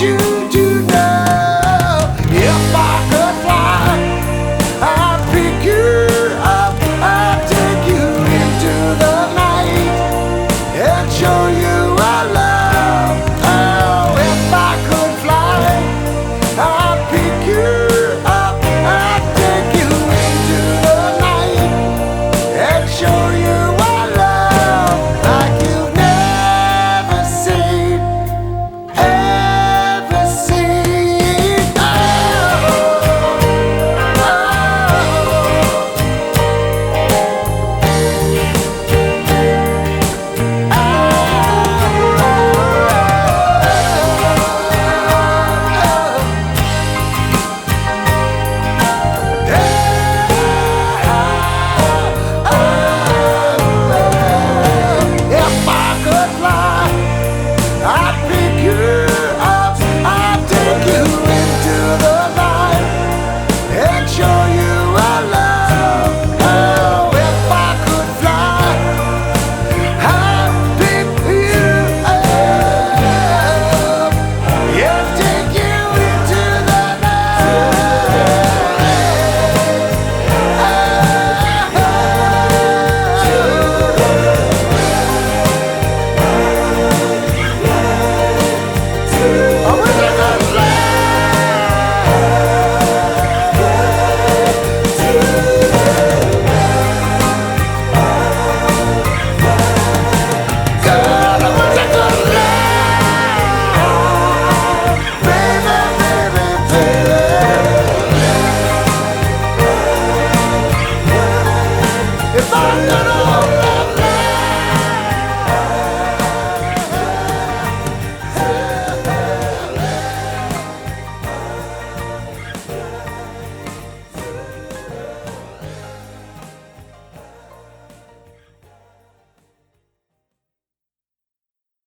you